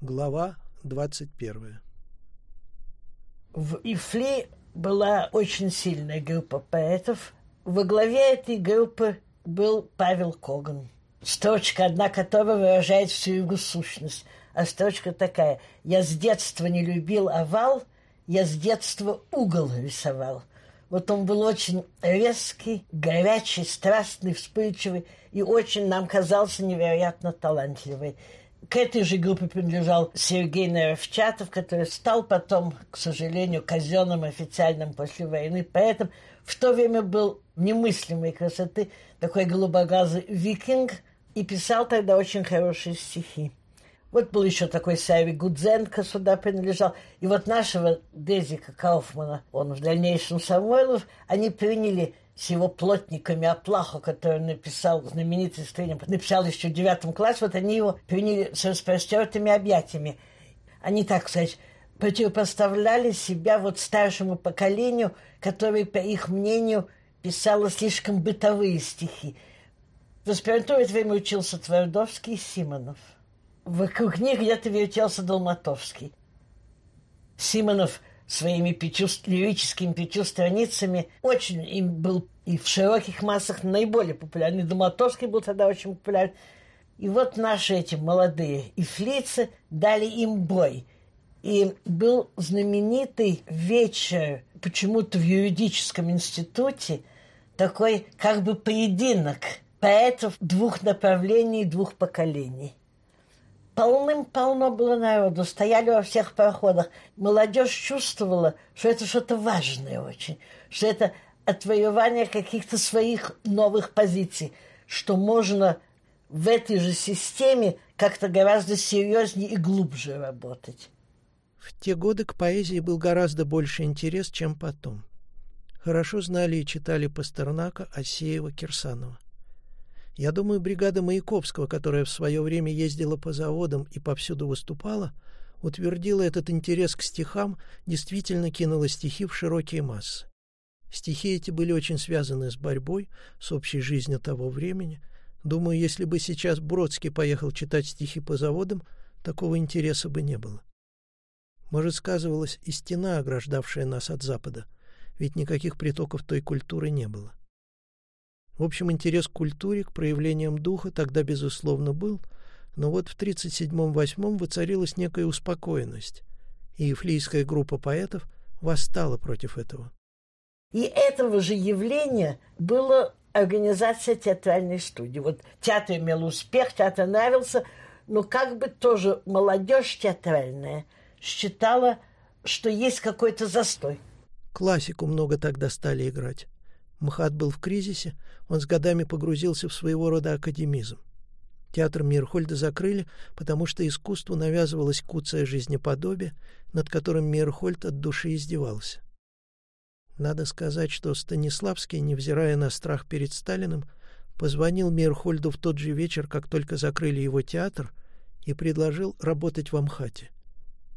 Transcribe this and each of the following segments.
Глава 21. В Ифли была очень сильная группа поэтов. Во главе этой группы был Павел Коган. Строчка одна которая выражает всю его сущность. А строчка такая. «Я с детства не любил овал, я с детства угол рисовал». Вот он был очень резкий, горячий, страстный, вспыльчивый и очень нам казался невероятно талантливый. К этой же группе принадлежал Сергей Наровчатов, который стал потом, к сожалению, казенным официальным после войны поэтом. В то время был немыслимой красоты такой голубоглазый викинг и писал тогда очень хорошие стихи. Вот был еще такой Сави Гудзенко сюда принадлежал. И вот нашего Дезика Кауфмана, он в дальнейшем Самойлов, они приняли с его плотниками Аплаху, который написал знаменитый стрельник, написал еще в девятом классе, вот они его приняли с распростертыми объятиями. Они, так сказать, противопоставляли себя вот старшему поколению, которое, по их мнению, писало слишком бытовые стихи. В аспирантуре это время учился Твардовский и Симонов. Вокруг них где-то вертелся Долматовский. Симонов своими пятью, лирическими пятью страницами. Очень им был и в широких массах наиболее популярный. Доматовский был тогда очень популярен. И вот наши эти молодые ифлицы дали им бой. И был знаменитый вечер почему-то в юридическом институте, такой как бы поединок поэтов двух направлений, двух поколений полным-полно было народу, стояли во всех проходах. Молодежь чувствовала, что это что-то важное очень, что это отвоевание каких-то своих новых позиций, что можно в этой же системе как-то гораздо серьезнее и глубже работать. В те годы к поэзии был гораздо больше интерес, чем потом. Хорошо знали и читали Пастернака, Асеева, Кирсанова. Я думаю, бригада Маяковского, которая в свое время ездила по заводам и повсюду выступала, утвердила этот интерес к стихам, действительно кинула стихи в широкие массы. Стихи эти были очень связаны с борьбой, с общей жизнью того времени. Думаю, если бы сейчас Бродский поехал читать стихи по заводам, такого интереса бы не было. Может, сказывалась и стена, ограждавшая нас от Запада, ведь никаких притоков той культуры не было. В общем, интерес к культуре, к проявлениям духа тогда, безусловно, был, но вот в 1937-1938 воцарилась некая успокоенность, и флийская группа поэтов восстала против этого. И этого же явления было организация театральной студии. Вот театр имел успех, театр нравился, но как бы тоже молодежь театральная считала, что есть какой-то застой. Классику много тогда стали играть. МХАТ был в кризисе, он с годами погрузился в своего рода академизм. Театр Мирхольда закрыли, потому что искусству навязывалось куцое жизнеподобие, над которым Мирхольд от души издевался. Надо сказать, что Станиславский, невзирая на страх перед Сталиным, позвонил Мирхольду в тот же вечер, как только закрыли его театр, и предложил работать в Амхате.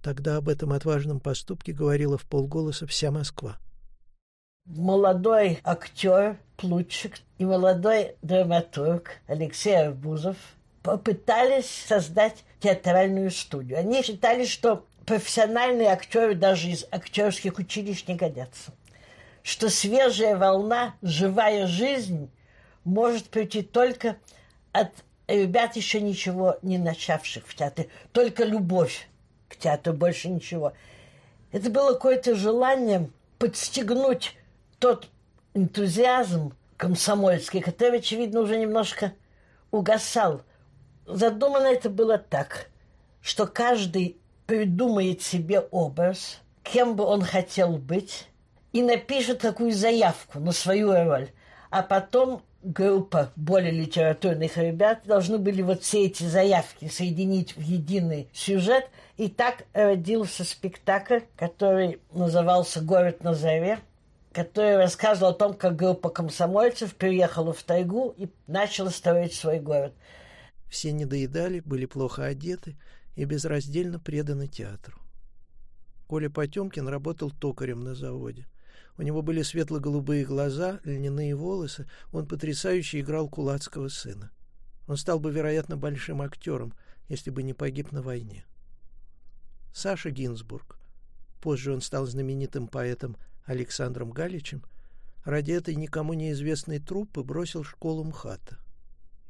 Тогда об этом отважном поступке говорила в полголоса вся Москва молодой актер Плутчик и молодой драматург Алексей Арбузов попытались создать театральную студию. Они считали, что профессиональные актеры даже из актерских училищ не годятся. Что свежая волна, живая жизнь может прийти только от ребят, еще ничего не начавших в театре. Только любовь к театру, больше ничего. Это было какое-то желание подстегнуть тот энтузиазм комсомольский, который, очевидно, уже немножко угасал. Задумано это было так, что каждый придумает себе образ, кем бы он хотел быть, и напишет такую заявку на свою роль. А потом группа более литературных ребят должны были вот все эти заявки соединить в единый сюжет. И так родился спектакль, который назывался «Город на заре», который рассказывал о том, как группа комсомольцев приехала в тайгу и начала строить свой город. Все недоедали, были плохо одеты и безраздельно преданы театру. Коля Потемкин работал токарем на заводе. У него были светло-голубые глаза, льняные волосы, он потрясающе играл кулацкого сына. Он стал бы, вероятно, большим актером, если бы не погиб на войне. Саша Гинзбург. Позже он стал знаменитым поэтом Александром Галичем. Ради этой никому неизвестной труппы бросил школу МХАТа.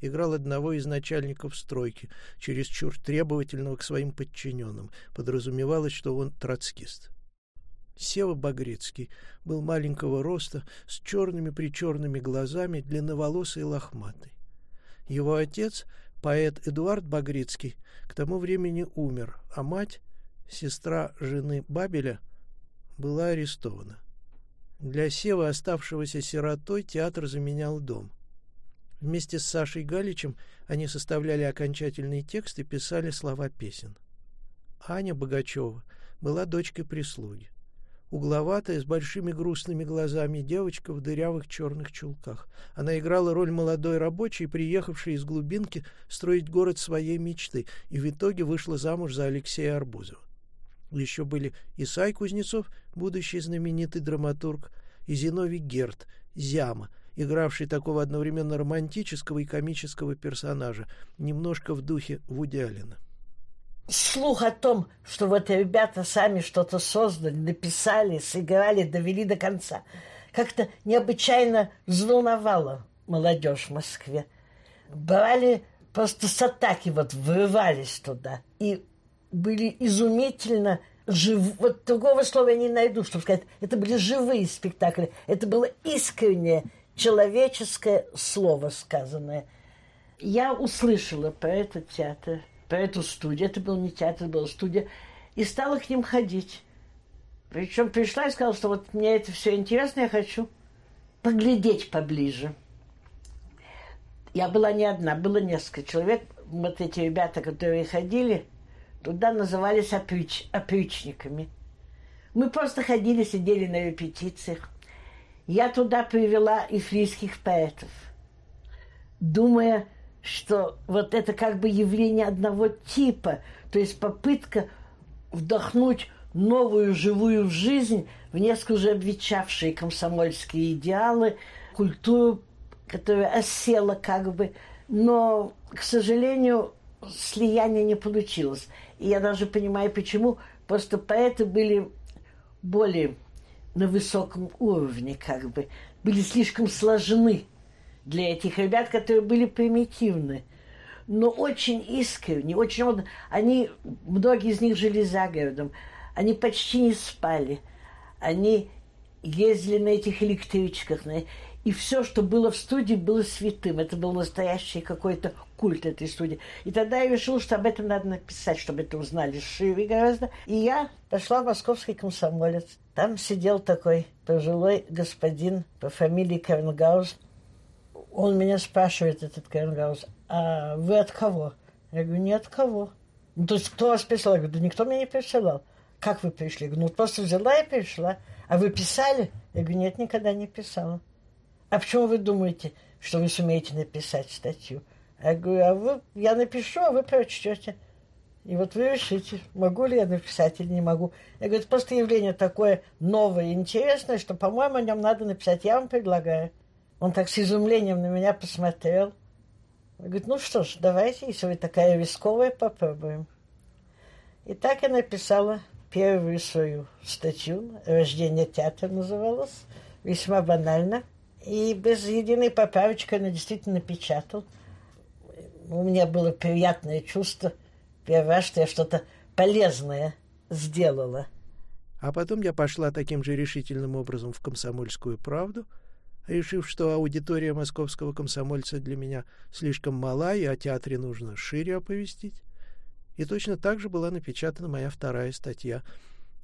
Играл одного из начальников стройки, чересчур требовательного к своим подчиненным. Подразумевалось, что он троцкист. Сева Багрицкий был маленького роста, с черными-причерными глазами, длинноволосый и лохматый. Его отец, поэт Эдуард Багрицкий, к тому времени умер, а мать, сестра жены Бабеля, была арестована. Для Севы, оставшегося сиротой, театр заменял дом. Вместе с Сашей Галичем они составляли окончательный текст и писали слова песен. Аня Богачева была дочкой прислуги угловатая, с большими грустными глазами девочка в дырявых черных чулках. Она играла роль молодой рабочей, приехавшей из глубинки строить город своей мечты, и в итоге вышла замуж за Алексея Арбузова. Еще были Исай Кузнецов, будущий знаменитый драматург, и Зиновий Герт, Зяма, игравший такого одновременно романтического и комического персонажа, немножко в духе Вуди Аллена слух о том, что вот ребята сами что-то создали, написали, сыграли, довели до конца, как-то необычайно взволновало молодежь в Москве. Брали просто с атаки, вот вырывались туда. И были изумительно жив... Вот другого слова я не найду, чтобы сказать. Это были живые спектакли. Это было искреннее человеческое слово сказанное. Я услышала про этот театр – по эту студию, это был не театр, это была студия, и стала к ним ходить. Причем пришла и сказала, что вот мне это все интересно, я хочу поглядеть поближе. Я была не одна, было несколько человек. Вот эти ребята, которые ходили, туда назывались оприч, опричниками. Мы просто ходили, сидели на репетициях. Я туда привела ифлийских поэтов, думая, что вот это как бы явление одного типа, то есть попытка вдохнуть новую живую жизнь в несколько уже обветшавшие комсомольские идеалы, культуру, которая осела как бы. Но, к сожалению, слияния не получилось. И я даже понимаю, почему. Просто поэты были более на высоком уровне, как бы, были слишком сложны для этих ребят, которые были примитивны, но очень искренне, очень... Они, многие из них жили за городом, они почти не спали, они ездили на этих электричках, на... и все, что было в студии, было святым. Это был настоящий какой-то культ этой студии. И тогда я решила, что об этом надо написать, чтобы это узнали шире гораздо. И я пошла в московский комсомолец. Там сидел такой пожилой господин по фамилии Кернгаус, он меня спрашивает, этот Кернгаус, а вы от кого? Я говорю, не от кого. Ну, то есть кто вас прислал? Я говорю, да никто меня не присылал. Как вы пришли? Я говорю, ну, просто взяла и пришла. А вы писали? Я говорю, нет, никогда не писала. А почему вы думаете, что вы сумеете написать статью? Я говорю, а вы, я напишу, а вы прочтете. И вот вы решите, могу ли я написать или не могу. Я говорю, это просто явление такое новое интересное, что, по-моему, о нем надо написать. Я вам предлагаю. Он так с изумлением на меня посмотрел. Он говорит, ну что ж, давайте, если вы такая рисковая, попробуем. И так я написала первую свою статью, «Рождение театра» называлась, весьма банально. И без единой поправочки она действительно напечатал. У меня было приятное чувство, первый раз, что я что-то полезное сделала. А потом я пошла таким же решительным образом в «Комсомольскую правду», решив, что аудитория московского комсомольца для меня слишком мала, и о театре нужно шире оповестить. И точно так же была напечатана моя вторая статья.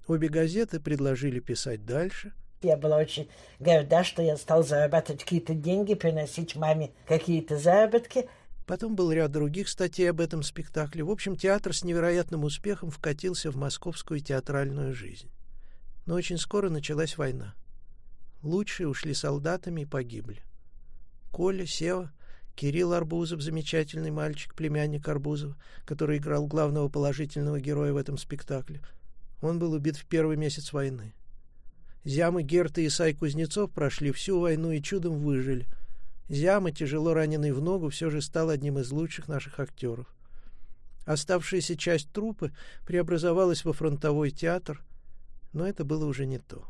Обе газеты предложили писать дальше. Я была очень горда, что я стал зарабатывать какие-то деньги, приносить маме какие-то заработки. Потом был ряд других статей об этом спектакле. В общем, театр с невероятным успехом вкатился в московскую театральную жизнь. Но очень скоро началась война. Лучшие ушли солдатами и погибли. Коля, Сева, Кирилл Арбузов, замечательный мальчик, племянник Арбузова, который играл главного положительного героя в этом спектакле. Он был убит в первый месяц войны. Зямы, Герт и Исай Кузнецов прошли всю войну и чудом выжили. Зяма, тяжело раненый в ногу, все же стал одним из лучших наших актеров. Оставшаяся часть труппы преобразовалась во фронтовой театр, но это было уже не то.